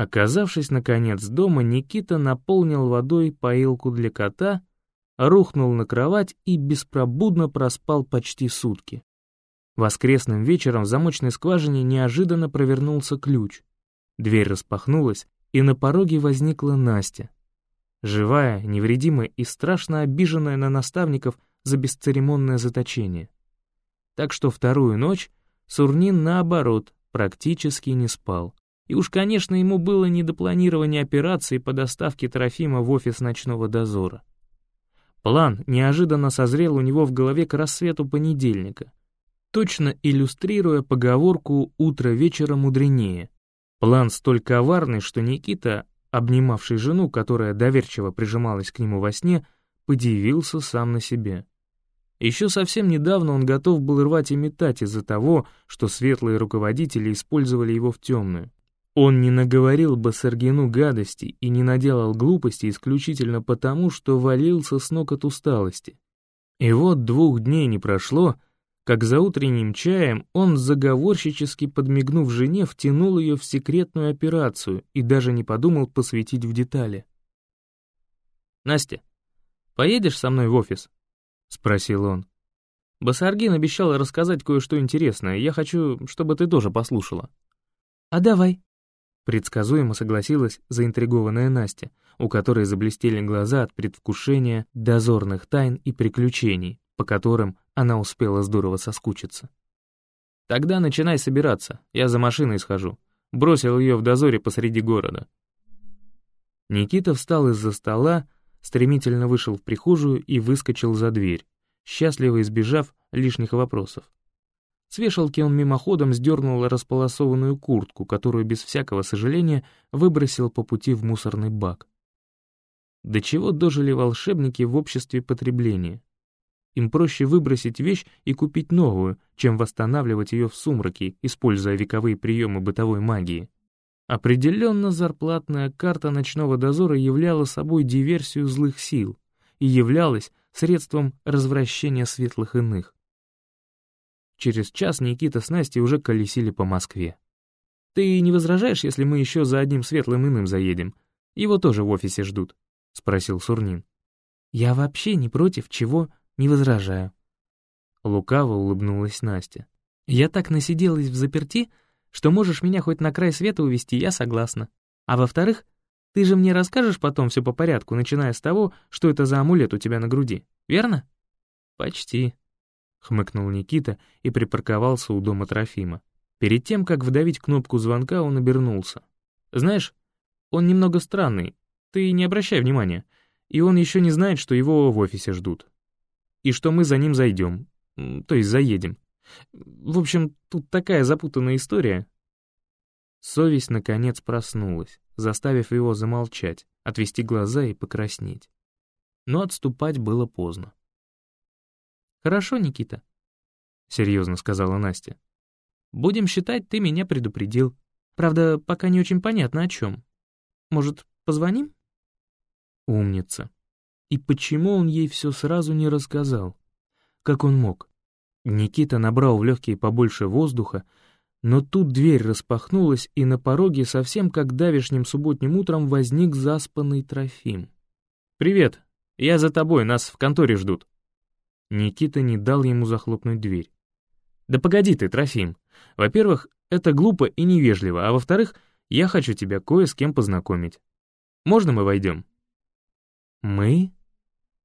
Оказавшись, наконец, дома, Никита наполнил водой поилку для кота, рухнул на кровать и беспробудно проспал почти сутки. Воскресным вечером в замочной скважине неожиданно провернулся ключ. Дверь распахнулась, и на пороге возникла Настя. Живая, невредимая и страшно обиженная на наставников за бесцеремонное заточение. Так что вторую ночь Сурнин, наоборот, практически не спал. И уж, конечно, ему было не до планирования операции по доставке Трофима в офис ночного дозора. План неожиданно созрел у него в голове к рассвету понедельника, точно иллюстрируя поговорку «утро вечера мудренее». План столь коварный, что Никита, обнимавший жену, которая доверчиво прижималась к нему во сне, подивился сам на себе. Еще совсем недавно он готов был рвать и метать из-за того, что светлые руководители использовали его в темную. Он не наговорил бы Саргину гадости и не наделал глупости исключительно потому, что валился с ног от усталости. И вот двух дней не прошло, как за утренним чаем он, заговорщически подмигнув жене, втянул ее в секретную операцию и даже не подумал посвятить в детали. «Настя, поедешь со мной в офис?» — спросил он. «Басаргин обещал рассказать кое-что интересное, я хочу, чтобы ты тоже послушала». «А давай», — предсказуемо согласилась заинтригованная Настя, у которой заблестели глаза от предвкушения дозорных тайн и приключений, по которым она успела здорово соскучиться. «Тогда начинай собираться, я за машиной схожу». Бросил ее в дозоре посреди города. Никита встал из-за стола, стремительно вышел в прихожую и выскочил за дверь, счастливо избежав лишних вопросов. С вешалки он мимоходом сдернул располосованную куртку, которую без всякого сожаления выбросил по пути в мусорный бак. До чего дожили волшебники в обществе потребления? Им проще выбросить вещь и купить новую, чем восстанавливать ее в сумраке, используя вековые приемы бытовой магии. Определенно зарплатная карта ночного дозора являла собой диверсию злых сил и являлась средством развращения светлых иных. Через час Никита с Настей уже колесили по Москве. «Ты не возражаешь, если мы еще за одним светлым иным заедем? Его тоже в офисе ждут», — спросил Сурнин. «Я вообще не против чего не возражаю». Лукаво улыбнулась Настя. «Я так насиделась в заперти, что можешь меня хоть на край света увести, я согласна. А во-вторых, ты же мне расскажешь потом все по порядку, начиная с того, что это за амулет у тебя на груди, верно?» «Почти», — хмыкнул Никита и припарковался у дома Трофима. Перед тем, как вдавить кнопку звонка, он обернулся. «Знаешь, он немного странный, ты не обращай внимания, и он еще не знает, что его в офисе ждут и что мы за ним зайдем, то есть заедем. В общем, тут такая запутанная история. Совесть, наконец, проснулась, заставив его замолчать, отвести глаза и покраснеть. Но отступать было поздно. «Хорошо, Никита», — серьезно сказала Настя. «Будем считать, ты меня предупредил. Правда, пока не очень понятно, о чем. Может, позвоним?» «Умница», и почему он ей все сразу не рассказал? Как он мог? Никита набрал в легкие побольше воздуха, но тут дверь распахнулась, и на пороге, совсем как давешним субботним утром, возник заспанный Трофим. «Привет, я за тобой, нас в конторе ждут». Никита не дал ему захлопнуть дверь. «Да погоди ты, Трофим. Во-первых, это глупо и невежливо, а во-вторых, я хочу тебя кое с кем познакомить. Можно мы войдем?» «Мы?»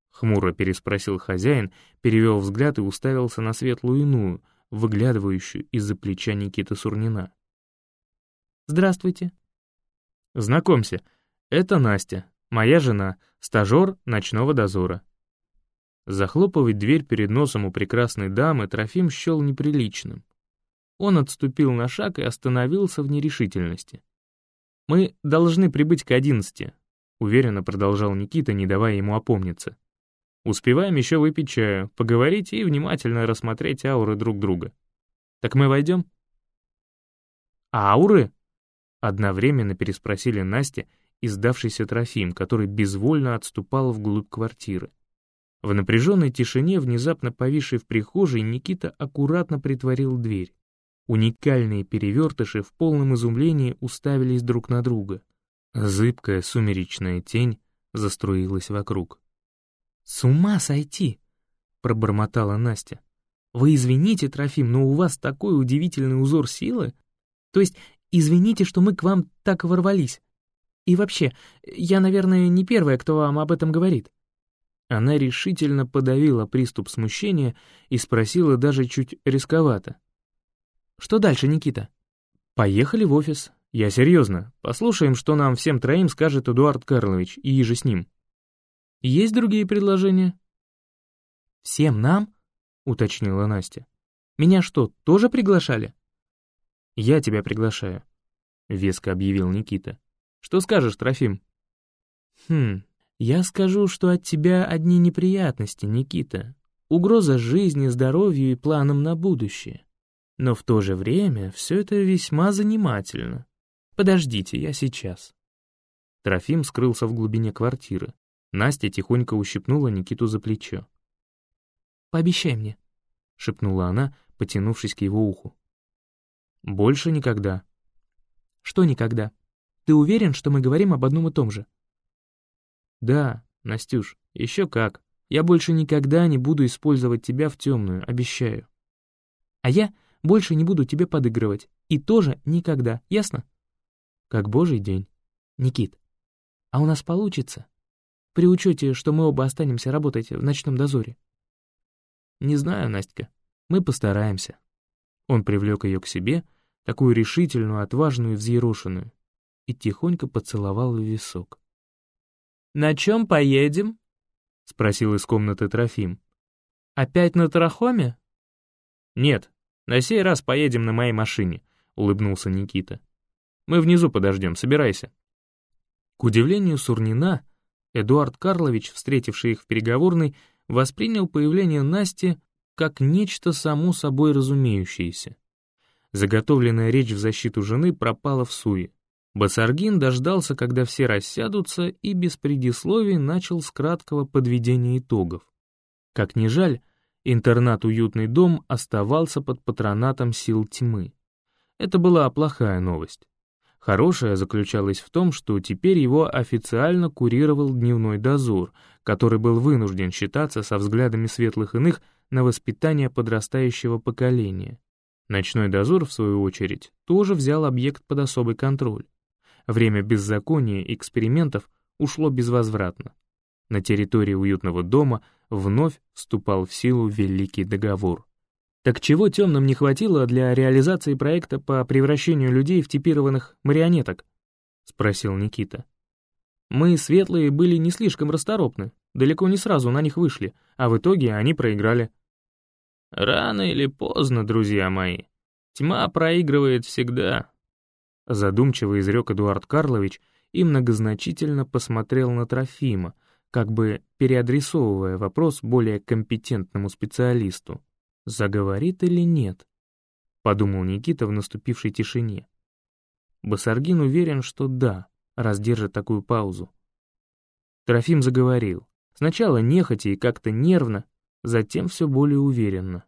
Хмуро переспросил хозяин, перевел взгляд и уставился на светлую иную, выглядывающую из-за плеча Никиты Сурнина. «Здравствуйте». «Знакомься, это Настя, моя жена, стажер ночного дозора». Захлопывать дверь перед носом у прекрасной дамы Трофим счел неприличным. Он отступил на шаг и остановился в нерешительности. «Мы должны прибыть к одиннадцати», — уверенно продолжал Никита, не давая ему опомниться. Успеваем еще выпить чаю, поговорить и внимательно рассмотреть ауры друг друга. Так мы войдем? «Ауры?» — одновременно переспросили Настя и сдавшийся Трофим, который безвольно отступал вглубь квартиры. В напряженной тишине, внезапно повисшей в прихожей, Никита аккуратно притворил дверь. Уникальные перевертыши в полном изумлении уставились друг на друга. Зыбкая сумеречная тень заструилась вокруг. «С ума сойти!» — пробормотала Настя. «Вы извините, Трофим, но у вас такой удивительный узор силы. То есть, извините, что мы к вам так ворвались. И вообще, я, наверное, не первая, кто вам об этом говорит». Она решительно подавила приступ смущения и спросила даже чуть рисковато. «Что дальше, Никита?» «Поехали в офис. Я серьезно. Послушаем, что нам всем троим скажет Эдуард Карлович и же с ним. Есть другие предложения?» «Всем нам?» — уточнила Настя. «Меня что, тоже приглашали?» «Я тебя приглашаю», — веско объявил Никита. «Что скажешь, Трофим?» «Хм, я скажу, что от тебя одни неприятности, Никита. Угроза жизни, здоровью и планам на будущее. Но в то же время все это весьма занимательно. Подождите, я сейчас». Трофим скрылся в глубине квартиры. Настя тихонько ущипнула Никиту за плечо. «Пообещай мне», — шепнула она, потянувшись к его уху. «Больше никогда». «Что никогда? Ты уверен, что мы говорим об одном и том же?» «Да, Настюш, еще как. Я больше никогда не буду использовать тебя в темную, обещаю». «А я больше не буду тебе подыгрывать. И тоже никогда, ясно?» «Как божий день». «Никит, а у нас получится? При учете, что мы оба останемся работать в ночном дозоре?» «Не знаю, Настя. Мы постараемся». Он привлек ее к себе, такую решительную, отважную и взъерошенную, и тихонько поцеловал в висок. «На чем поедем?» — спросил из комнаты Трофим. «Опять на Тарахоме?» «Нет, на сей раз поедем на моей машине», — улыбнулся Никита. «Мы внизу подождем, собирайся». К удивлению Сурнина, Эдуард Карлович, встретивший их в переговорной, воспринял появление Насти как нечто само собой разумеющееся. Заготовленная речь в защиту жены пропала в суе. Басаргин дождался, когда все рассядутся, и без предисловий начал с краткого подведения итогов. Как ни жаль, интернат-уютный дом оставался под патронатом сил тьмы. Это была плохая новость. Хорошая заключалась в том, что теперь его официально курировал дневной дозор, который был вынужден считаться со взглядами светлых иных на воспитание подрастающего поколения. Ночной дозор, в свою очередь, тоже взял объект под особый контроль. Время беззакония и экспериментов ушло безвозвратно. На территории уютного дома вновь вступал в силу Великий договор. Так чего темным не хватило для реализации проекта по превращению людей в типированных марионеток? Спросил Никита. Мы, светлые, были не слишком расторопны, далеко не сразу на них вышли, а в итоге они проиграли. Рано или поздно, друзья мои, тьма проигрывает всегда, Задумчиво изрек Эдуард Карлович и многозначительно посмотрел на Трофима, как бы переадресовывая вопрос более компетентному специалисту. «Заговорит или нет?» — подумал Никита в наступившей тишине. Басаргин уверен, что да, раз держит такую паузу. Трофим заговорил. Сначала нехотя и как-то нервно, затем все более уверенно.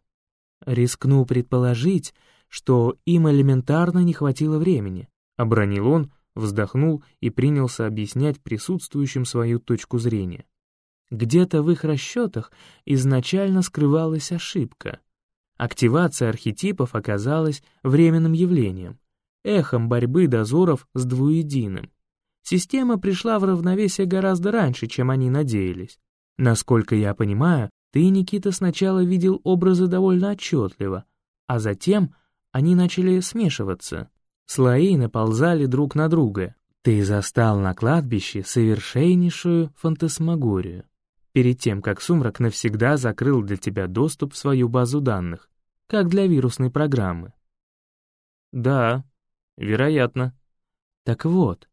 «Рискну предположить, что им элементарно не хватило времени. Обронил он, вздохнул и принялся объяснять присутствующим свою точку зрения. Где-то в их расчетах изначально скрывалась ошибка. Активация архетипов оказалась временным явлением, эхом борьбы дозоров с двуединым. Система пришла в равновесие гораздо раньше, чем они надеялись. Насколько я понимаю, ты, Никита, сначала видел образы довольно отчетливо, а затем они начали смешиваться. Слои наползали друг на друга. Ты застал на кладбище совершеннейшую фантасмагорию. Перед тем, как сумрак навсегда закрыл для тебя доступ в свою базу данных, как для вирусной программы. Да, вероятно. Так вот,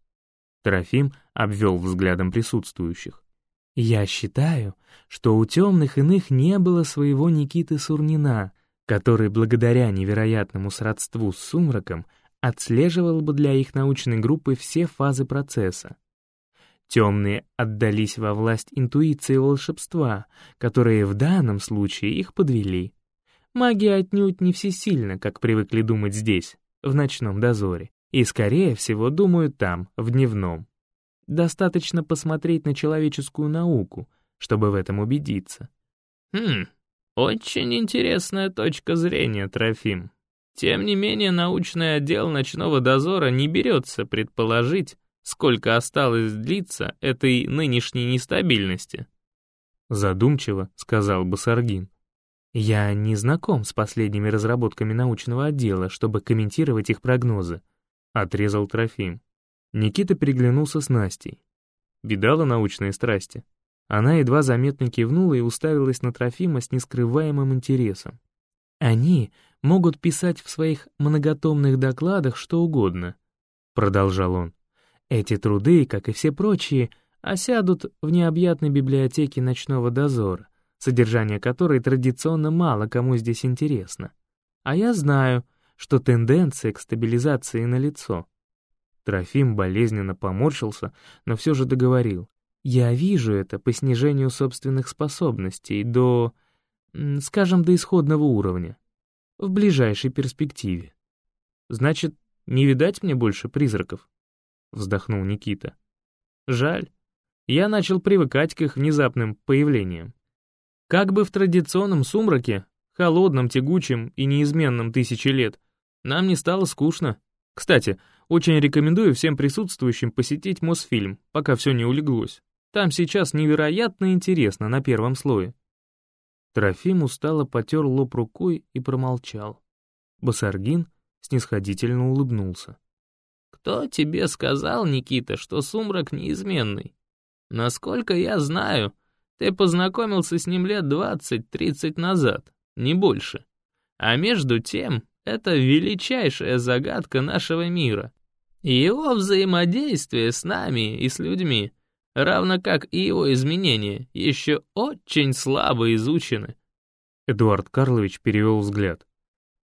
Трофим обвел взглядом присутствующих. Я считаю, что у темных иных не было своего Никиты Сурнина — который благодаря невероятному сродству с сумраком отслеживал бы для их научной группы все фазы процесса. Темные отдались во власть интуиции волшебства, которые в данном случае их подвели. Магия отнюдь не всесильна, как привыкли думать здесь, в ночном дозоре, и, скорее всего, думают там, в дневном. Достаточно посмотреть на человеческую науку, чтобы в этом убедиться. Хм, очень интересная точка зрения, Трофим. Тем не менее, научный отдел ночного дозора не берется предположить, сколько осталось длиться этой нынешней нестабильности. Задумчиво сказал Басаргин. Я не знаком с последними разработками научного отдела, чтобы комментировать их прогнозы. Отрезал Трофим. Никита переглянулся с Настей. Видала научные страсти? Она едва заметно кивнула и уставилась на Трофима с нескрываемым интересом. Они могут писать в своих многотомных докладах что угодно, продолжал он. Эти труды, как и все прочие, осядут в необъятной библиотеке ночного дозора, содержание которой традиционно мало кому здесь интересно. А я знаю, что тенденция к стабилизации налицо. Трофим болезненно поморщился, но все же договорил. Я вижу это по снижению собственных способностей до, скажем, до исходного уровня в ближайшей перспективе. Значит, не видать мне больше призраков? Вздохнул Никита. Жаль. Я начал привыкать к их внезапным появлениям. Как бы в традиционном сумраке, холодном, тягучем и неизменном тысячи лет, нам не стало скучно. Кстати, очень рекомендую всем присутствующим посетить Мосфильм, пока все не улеглось. Там сейчас невероятно интересно на первом слое. Трофим устало потер лоб рукой и промолчал. Басаргин снисходительно улыбнулся. «Кто тебе сказал, Никита, что сумрак неизменный? Насколько я знаю, ты познакомился с ним лет двадцать-тридцать назад, не больше. А между тем, это величайшая загадка нашего мира. его взаимодействие с нами и с людьми — равно как и его изменения, еще очень слабо изучены. Эдуард Карлович перевел взгляд.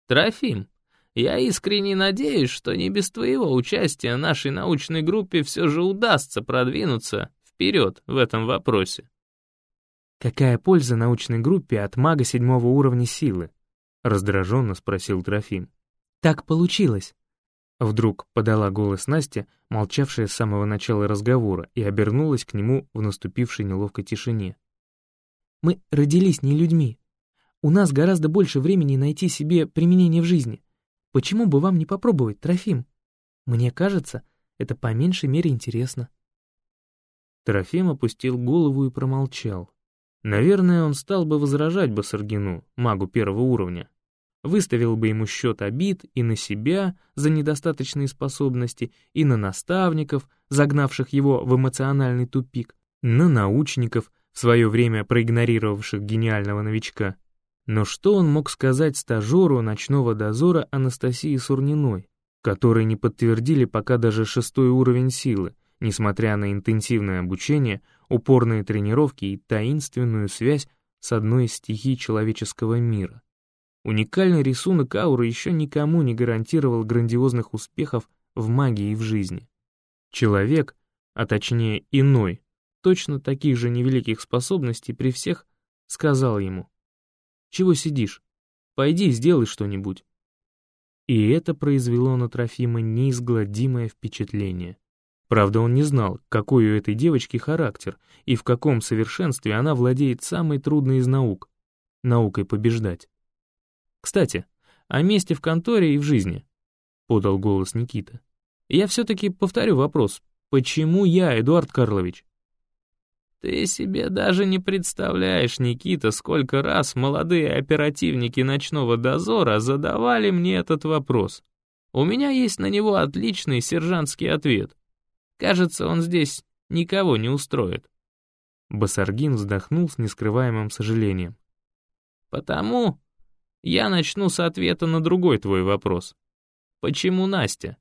Трофим, я искренне надеюсь, что не без твоего участия нашей научной группе все же удастся продвинуться вперед в этом вопросе. «Какая польза научной группе от мага седьмого уровня силы?» — раздраженно спросил Трофим. «Так получилось. Вдруг подала голос Настя, молчавшая с самого начала разговора, и обернулась к нему в наступившей неловкой тишине. «Мы родились не людьми. У нас гораздо больше времени найти себе применение в жизни. Почему бы вам не попробовать, Трофим? Мне кажется, это по меньшей мере интересно». Трофим опустил голову и промолчал. Наверное, он стал бы возражать Басаргину, магу первого уровня, выставил бы ему счет обид и на себя за недостаточные способности, и на наставников, загнавших его в эмоциональный тупик, на научников, в свое время проигнорировавших гениального новичка. Но что он мог сказать стажеру ночного дозора Анастасии Сурниной, которой не подтвердили пока даже шестой уровень силы, несмотря на интенсивное обучение, упорные тренировки и таинственную связь с одной из стихий человеческого мира? Уникальный рисунок ауры еще никому не гарантировал грандиозных успехов в магии и в жизни. Человек, а точнее иной, точно таких же невеликих способностей при всех, сказал ему, «Чего сидишь? Пойди сделай что-нибудь». И это произвело на Трофима неизгладимое впечатление. Правда, он не знал, какой у этой девочки характер и в каком совершенстве она владеет самой трудной из наук — наукой побеждать. Кстати, о месте в конторе и в жизни, подал голос Никита. Я все-таки повторю вопрос. Почему я, Эдуард Карлович? Ты себе даже не представляешь, Никита, сколько раз молодые оперативники ночного дозора задавали мне этот вопрос. У меня есть на него отличный сержантский ответ. Кажется, он здесь никого не устроит. Басаргин вздохнул с нескрываемым сожалением. Потому я начну с ответа на другой твой вопрос. Почему Настя?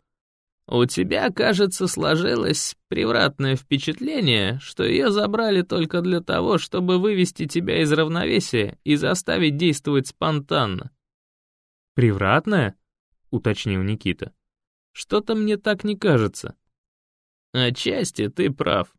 У тебя, кажется, сложилось превратное впечатление, что ее забрали только для того, чтобы вывести тебя из равновесия и заставить действовать спонтанно. «Превратное?» — уточнил Никита. «Что-то мне так не кажется». «Отчасти ты прав.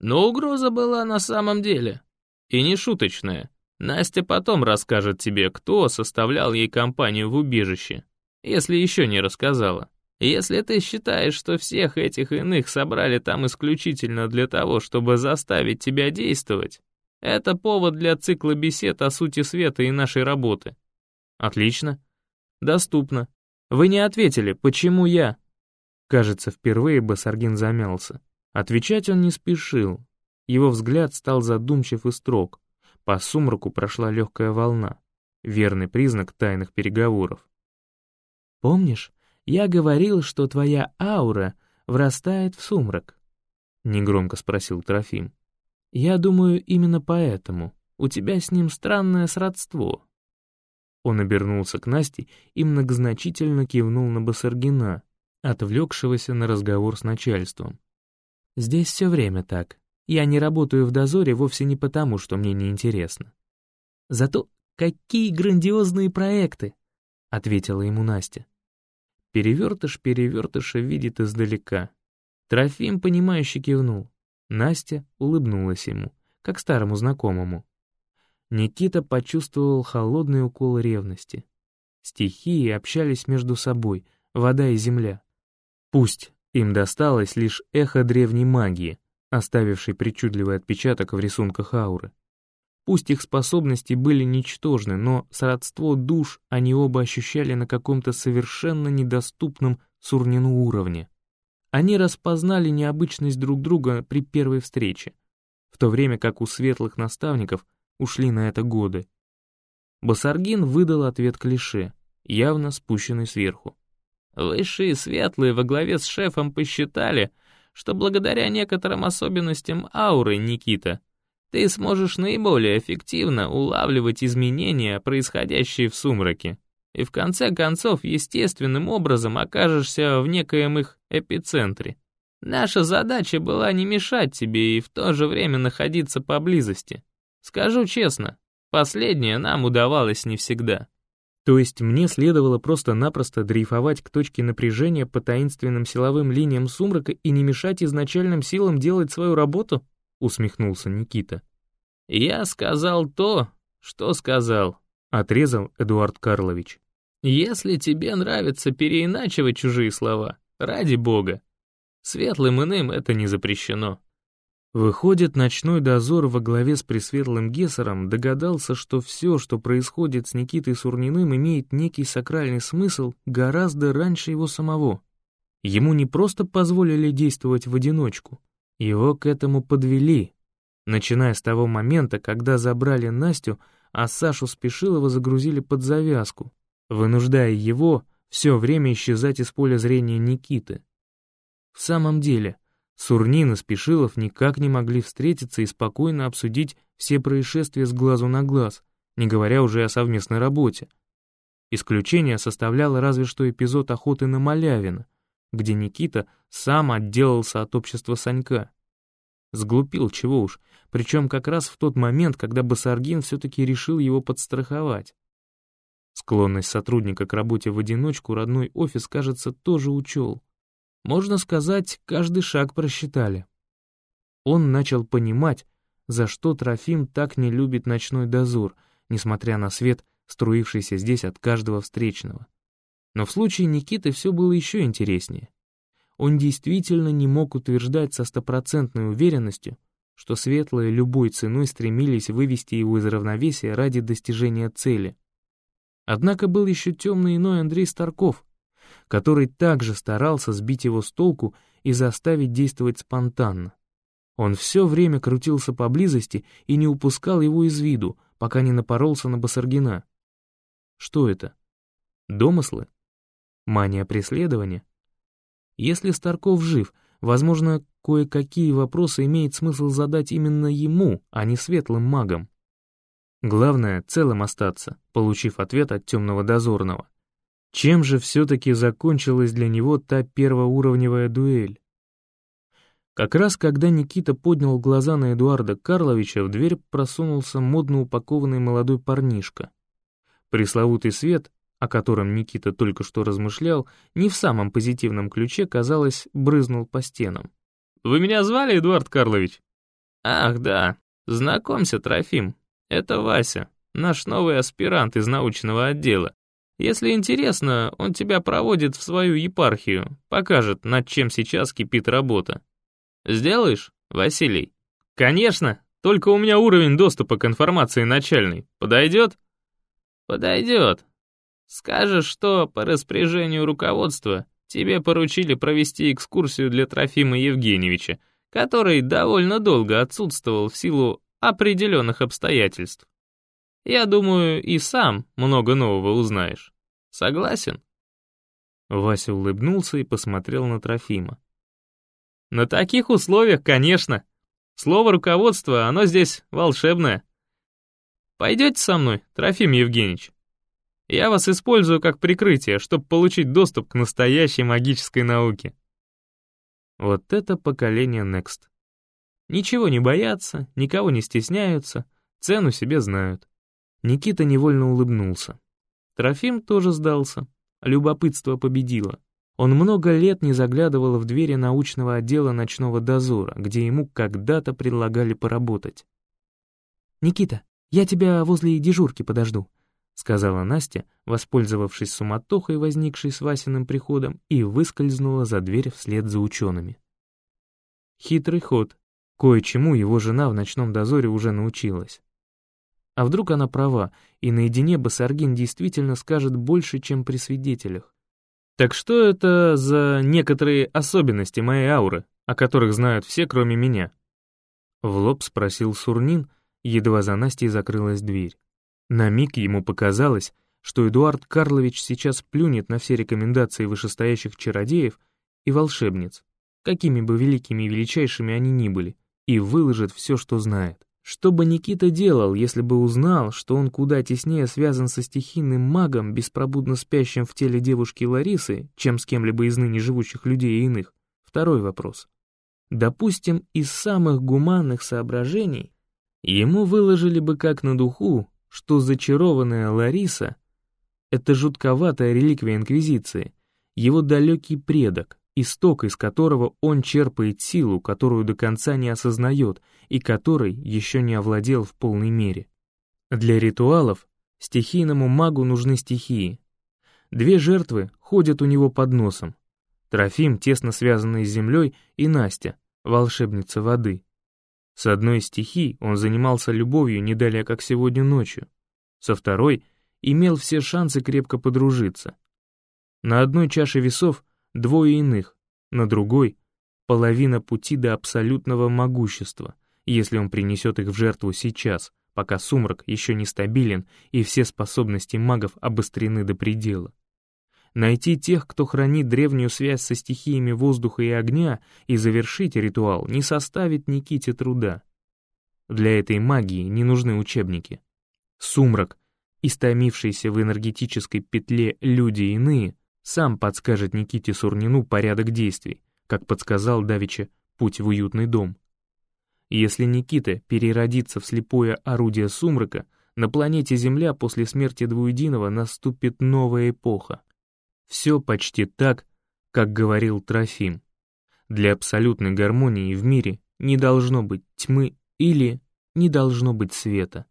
Но угроза была на самом деле. И не шуточная. Настя потом расскажет тебе, кто составлял ей компанию в убежище, если еще не рассказала. Если ты считаешь, что всех этих иных собрали там исключительно для того, чтобы заставить тебя действовать, это повод для цикла бесед о сути света и нашей работы. Отлично. Доступно. Вы не ответили, почему я? Кажется, впервые Басаргин замялся. Отвечать он не спешил. Его взгляд стал задумчив и строг. По сумраку прошла легкая волна. Верный признак тайных переговоров. «Помнишь, я говорил, что твоя аура врастает в сумрак?» Негромко спросил Трофим. «Я думаю, именно поэтому. У тебя с ним странное сродство». Он обернулся к Насте и многозначительно кивнул на Басаргина, отвлекшегося на разговор с начальством. «Здесь все время так. Я не работаю в дозоре вовсе не потому, что мне не интересно. Зато какие грандиозные проекты!» — ответила ему Настя. Перевертыш перевертыша видит издалека. Трофим, понимающе кивнул. Настя улыбнулась ему, как старому знакомому. Никита почувствовал холодный укол ревности. Стихии общались между собой, вода и земля. Пусть им досталось лишь эхо древней магии, оставившей причудливый отпечаток в рисунках ауры. Пусть их способности были ничтожны, но сродство душ они оба ощущали на каком-то совершенно недоступном Сурнину уровне. Они распознали необычность друг друга при первой встрече, в то время как у светлых наставников ушли на это годы. Басаргин выдал ответ клише, явно спущенный сверху. Высшие светлые во главе с шефом посчитали, что благодаря некоторым особенностям ауры Никита ты сможешь наиболее эффективно улавливать изменения, происходящие в сумраке, и в конце концов естественным образом окажешься в некоем их эпицентре. Наша задача была не мешать тебе и в то же время находиться поблизости. Скажу честно, последнее нам удавалось не всегда. То есть мне следовало просто-напросто дрейфовать к точке напряжения по таинственным силовым линиям сумрака и не мешать изначальным силам делать свою работу? усмехнулся Никита. «Я сказал то, что сказал», — отрезал Эдуард Карлович. «Если тебе нравится переиначивать чужие слова, ради бога, светлым иным это не запрещено». Выходит, ночной дозор во главе с Пресветлым Гессером догадался, что все, что происходит с Никитой Сурниным, имеет некий сакральный смысл гораздо раньше его самого. Ему не просто позволили действовать в одиночку, его к этому подвели, начиная с того момента, когда забрали Настю, а Сашу Спешилова загрузили под завязку, вынуждая его все время исчезать из поля зрения Никиты. В самом деле, Сурнин и Спешилов никак не могли встретиться и спокойно обсудить все происшествия с глазу на глаз, не говоря уже о совместной работе. Исключение составляло разве что эпизод охоты на Малявина, где Никита сам отделался от общества Санька. Сглупил, чего уж, причем как раз в тот момент, когда Басаргин все-таки решил его подстраховать. Склонность сотрудника к работе в одиночку родной офис, кажется, тоже учел. Можно сказать, каждый шаг просчитали. Он начал понимать, за что Трофим так не любит ночной дозор, несмотря на свет, струившийся здесь от каждого встречного. Но в случае Никиты все было еще интереснее. Он действительно не мог утверждать со стопроцентной уверенностью, что светлые любой ценой стремились вывести его из равновесия ради достижения цели. Однако был еще темный иной Андрей Старков, который также старался сбить его с толку и заставить действовать спонтанно. Он все время крутился поблизости и не упускал его из виду, пока не напоролся на Басаргина. Что это? Домыслы? Мания преследования? Если Старков жив, возможно, кое-какие вопросы имеет смысл задать именно ему, а не светлым магам. Главное — целым остаться, получив ответ от темного дозорного. Чем же все-таки закончилась для него та первоуровневая дуэль? Как раз когда Никита поднял глаза на Эдуарда Карловича, в дверь просунулся модно упакованный молодой парнишка. Пресловутый свет о котором Никита только что размышлял, не в самом позитивном ключе, казалось, брызнул по стенам. «Вы меня звали, Эдуард Карлович?» «Ах, да. Знакомься, Трофим. Это Вася, наш новый аспирант из научного отдела. Если интересно, он тебя проводит в свою епархию, покажет, над чем сейчас кипит работа. Сделаешь, Василий? Конечно, только у меня уровень доступа к информации начальный. Подойдет? Подойдет. Скажешь, что по распоряжению руководства тебе поручили провести экскурсию для Трофима Евгеньевича, который довольно долго отсутствовал в силу определенных обстоятельств. Я думаю, и сам много нового узнаешь. Согласен?» Вася улыбнулся и посмотрел на Трофима. «На таких условиях, конечно. Слово руководства, оно здесь волшебное. Пойдете со мной, Трофим Евгеньевич? Я вас использую как прикрытие, чтобы получить доступ к настоящей магической науке». Вот это поколение Next. Ничего не боятся, никого не стесняются, цену себе знают. Никита невольно улыбнулся. Трофим тоже сдался. Любопытство победило. Он много лет не заглядывал в двери научного отдела ночного дозора, где ему когда-то предлагали поработать. «Никита, я тебя возле дежурки подожду», — сказала Настя, воспользовавшись суматохой, возникшей с Васиным приходом, и выскользнула за дверь вслед за учеными. Хитрый ход. Кое-чему его жена в ночном дозоре уже научилась. А вдруг она права, и наедине Басаргин действительно скажет больше, чем при свидетелях? Так что это за некоторые особенности моей ауры, о которых знают все, кроме меня? В лоб спросил Сурнин, едва за Настей закрылась дверь. На миг ему показалось, что Эдуард Карлович сейчас плюнет на все рекомендации вышестоящих чародеев и волшебниц, какими бы великими и величайшими они ни были, и выложит все, что знает. Что бы Никита делал, если бы узнал, что он куда теснее связан со стихийным магом, беспробудно спящим в теле девушки Ларисы, чем с кем-либо из ныне живущих людей и иных? Второй вопрос. Допустим, из самых гуманных соображений ему выложили бы как на духу, что зачарованная Лариса — это жутковатая реликвия Инквизиции, его далекий предок, исток из которого он черпает силу, которую до конца не осознает и которой еще не овладел в полной мере. Для ритуалов стихийному магу нужны стихии. Две жертвы ходят у него под носом. Трофим, тесно связанный с землей, и Настя, волшебница воды. С одной из стихий он занимался любовью не далее, как сегодня ночью. Со второй имел все шансы крепко подружиться. На одной чаше весов двое иных, на другой — половина пути до абсолютного могущества, если он принесет их в жертву сейчас, пока сумрак еще не стабилен и все способности магов обострены до предела. Найти тех, кто хранит древнюю связь со стихиями воздуха и огня, и завершить ритуал не составит Никите труда. Для этой магии не нужны учебники. Сумрак, истомившийся в энергетической петле люди иные, сам подскажет Никите Сурнину порядок действий, как подсказал Давича путь в уютный дом. Если Никита переродится в слепое орудие сумрака, на планете Земля после смерти Двуединого наступит новая эпоха. Все почти так, как говорил Трофим. Для абсолютной гармонии в мире не должно быть тьмы или не должно быть света.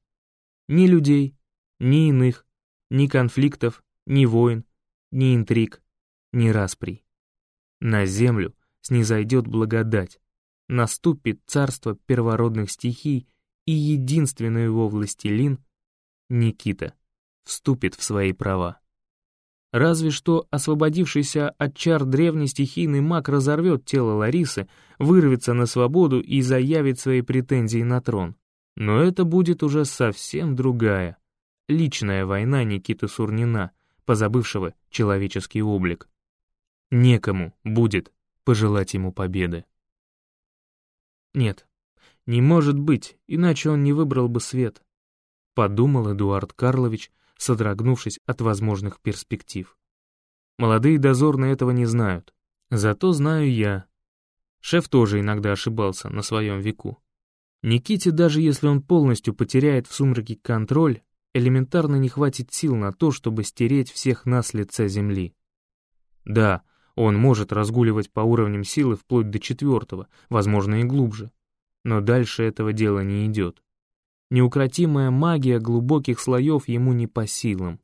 Ни людей, ни иных, ни конфликтов, ни войн, ни интриг, ни расприй. На землю снизойдет благодать, наступит царство первородных стихий, и единственный его властелин, Никита, вступит в свои права. Разве что освободившийся от чар древний стихийный маг разорвет тело Ларисы, вырвется на свободу и заявит свои претензии на трон. Но это будет уже совсем другая, личная война Никиты Сурнина, позабывшего человеческий облик. Некому будет пожелать ему победы. Нет, не может быть, иначе он не выбрал бы свет, подумал Эдуард Карлович, содрогнувшись от возможных перспектив. Молодые дозорные этого не знают, зато знаю я. Шеф тоже иногда ошибался на своем веку. Никите, даже если он полностью потеряет в сумраке контроль, элементарно не хватит сил на то, чтобы стереть всех нас лица земли. Да, он может разгуливать по уровням силы вплоть до четвертого, возможно и глубже, но дальше этого дела не идет. Неукротимая магия глубоких слоев ему не по силам.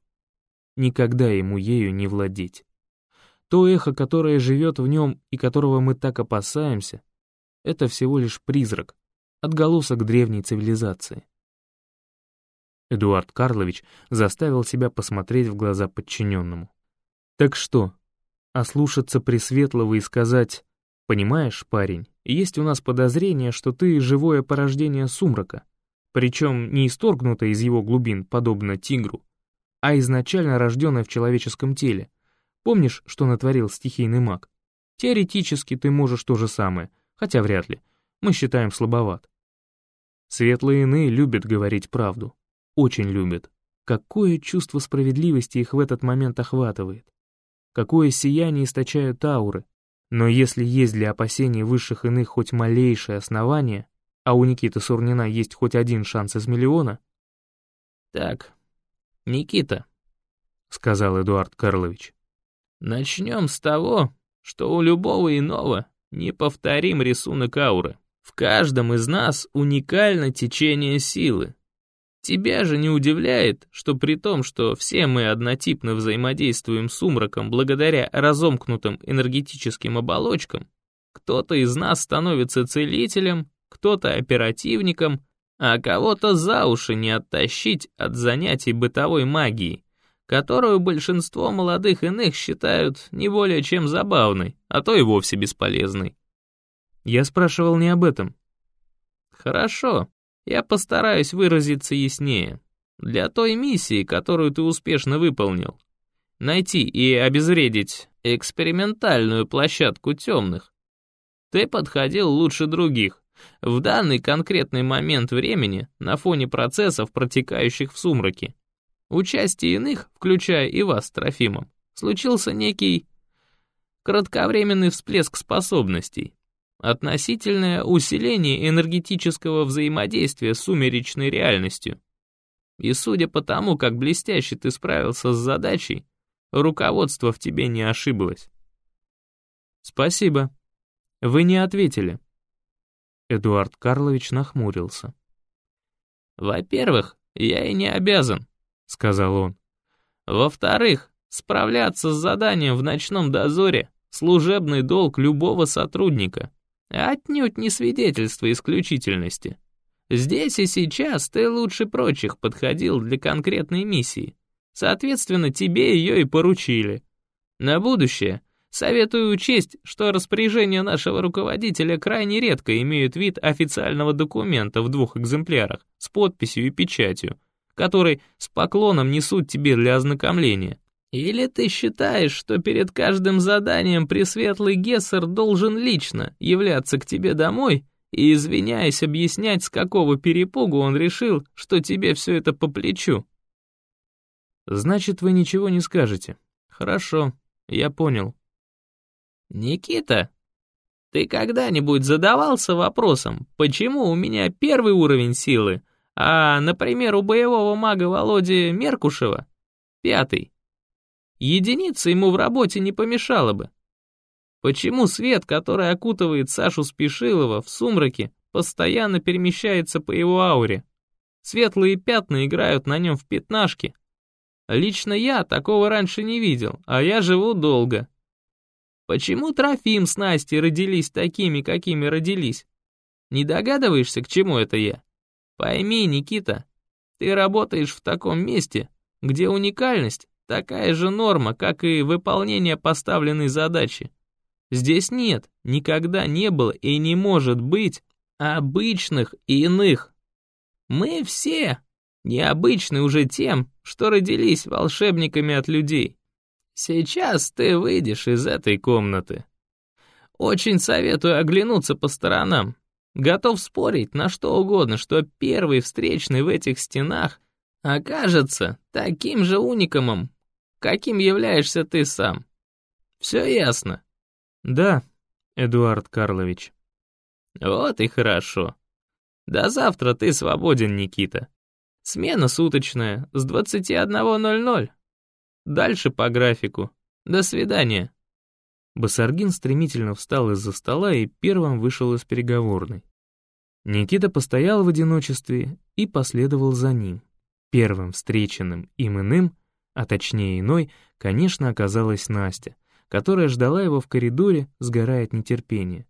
Никогда ему ею не владеть. То эхо, которое живет в нем и которого мы так опасаемся, это всего лишь призрак, отголосок древней цивилизации. Эдуард Карлович заставил себя посмотреть в глаза подчиненному. «Так что, ослушаться Пресветлого и сказать, «Понимаешь, парень, есть у нас подозрение, что ты живое порождение сумрака, причем не исторгнутое из его глубин, подобно тигру, а изначально рожденное в человеческом теле. Помнишь, что натворил стихийный маг? Теоретически ты можешь то же самое, хотя вряд ли. Мы считаем слабоват. Светлые иные любят говорить правду. Очень любят. Какое чувство справедливости их в этот момент охватывает. Какое сияние источают ауры. Но если есть для опасений высших иных хоть малейшее основание, а у Никиты Сурнина есть хоть один шанс из миллиона... «Так, Никита», — сказал Эдуард Карлович, — «начнем с того, что у любого иного неповторим рисунок ауры. В каждом из нас уникально течение силы. Тебя же не удивляет, что при том, что все мы однотипно взаимодействуем с сумраком благодаря разомкнутым энергетическим оболочкам, кто-то из нас становится целителем, кто-то оперативником, а кого-то за уши не оттащить от занятий бытовой магией, которую большинство молодых иных считают не более чем забавной, а то и вовсе бесполезной. Я спрашивал не об этом. Хорошо, я постараюсь выразиться яснее. Для той миссии, которую ты успешно выполнил, найти и обезвредить экспериментальную площадку темных, ты подходил лучше других. В данный конкретный момент времени на фоне процессов, протекающих в сумраке. Участие иных, включая и вас с Трофимом, случился некий кратковременный всплеск способностей, относительное усиление энергетического взаимодействия с сумеречной реальностью. И судя по тому, как блестяще ты справился с задачей, руководство в тебе не ошиблось. Спасибо. Вы не ответили. Эдуард Карлович нахмурился. «Во-первых, я и не обязан», — сказал он. «Во-вторых, справляться с заданием в ночном дозоре — служебный долг любого сотрудника. Отнюдь не свидетельство исключительности. Здесь и сейчас ты лучше прочих подходил для конкретной миссии. Соответственно, тебе ее и поручили. На будущее советую учесть, что распоряжения нашего руководителя крайне редко имеют вид официального документа в двух экземплярах с подписью и печатью, который с поклоном несут тебе для ознакомления. Или ты считаешь, что перед каждым заданием Пресветлый Гессер должен лично являться к тебе домой и, извиняясь, объяснять, с какого перепугу он решил, что тебе все это по плечу? Значит, вы ничего не скажете. Хорошо, я понял. Никита, ты когда-нибудь задавался вопросом, почему у меня первый уровень силы, а, например, у боевого мага Володи Меркушева пятый? Единица ему в работе не помешала бы. Почему свет, который окутывает Сашу Спешилова в сумраке, постоянно перемещается по его ауре? Светлые пятна играют на нем в пятнашки. Лично я такого раньше не видел, а я живу долго. Почему Трофим с Настей родились такими, какими родились? Не догадываешься, к чему это я? Пойми, Никита, ты работаешь в таком месте, где уникальность Такая же норма, как и выполнение поставленной задачи. Здесь нет, никогда не было и не может быть обычных и иных. Мы все необычны уже тем, что родились волшебниками от людей. Сейчас ты выйдешь из этой комнаты. Очень советую оглянуться по сторонам. Готов спорить на что угодно, что первый встречный в этих стенах окажется таким же уникамом, каким являешься ты сам. Все ясно?» «Да, Эдуард Карлович». «Вот и хорошо. До завтра ты свободен, Никита. Смена суточная с 21.00. Дальше по графику. До свидания». Басаргин стремительно встал из-за стола и первым вышел из переговорной. Никита постоял в одиночестве и последовал за ним. Первым встреченным им иным, а точнее иной, конечно, оказалась Настя, которая ждала его в коридоре, сгорая от нетерпения.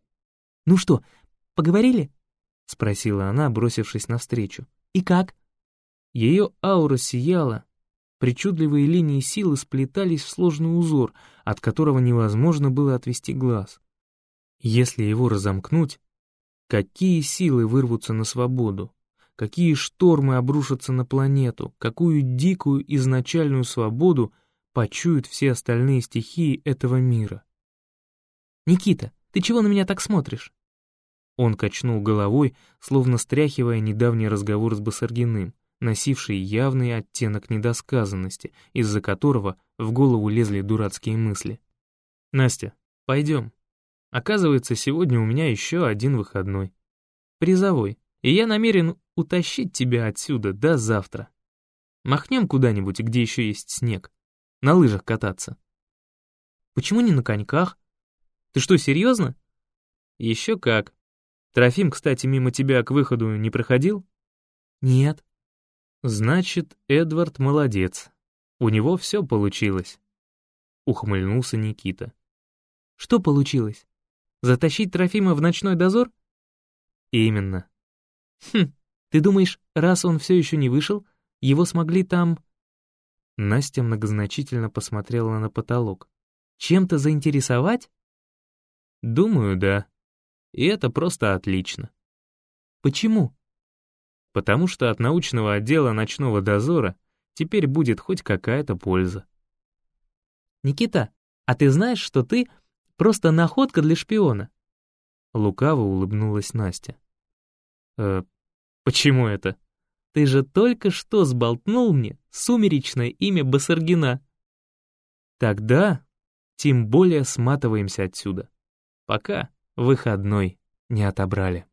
«Ну что, поговорили?» — спросила она, бросившись навстречу. «И как?» Ее аура сияла, причудливые линии силы сплетались в сложный узор, от которого невозможно было отвести глаз. Если его разомкнуть, какие силы вырвутся на свободу, какие штормы обрушатся на планету, какую дикую изначальную свободу почуют все остальные стихии этого мира. «Никита, ты чего на меня так смотришь?» Он качнул головой, словно стряхивая недавний разговор с Басаргиным, носивший явный оттенок недосказанности, из-за которого в голову лезли дурацкие мысли. «Настя, пойдем. Оказывается, сегодня у меня еще один выходной. Призовой, и я намерен утащить тебя отсюда до завтра. Махнем куда-нибудь, где еще есть снег. На лыжах кататься». «Почему не на коньках? Ты что, серьезно?» «Еще как. Трофим, кстати, мимо тебя к выходу не проходил?» «Нет». «Значит, Эдвард молодец. У него все получилось», — ухмыльнулся Никита. «Что получилось? Затащить Трофима в ночной дозор?» «Именно». «Хм, ты думаешь, раз он все еще не вышел, его смогли там...» Настя многозначительно посмотрела на потолок. «Чем-то заинтересовать?» «Думаю, да», и это просто отлично. Почему? Потому что от научного отдела ночного дозора теперь будет хоть какая-то польза. Никита, а ты знаешь, что ты просто находка для шпиона? Лукаво улыбнулась Настя. Э, почему это? Ты же только что сболтнул мне сумеречное имя Басаргина. Тогда тем более сматываемся отсюда. Пока выходной не отобрали.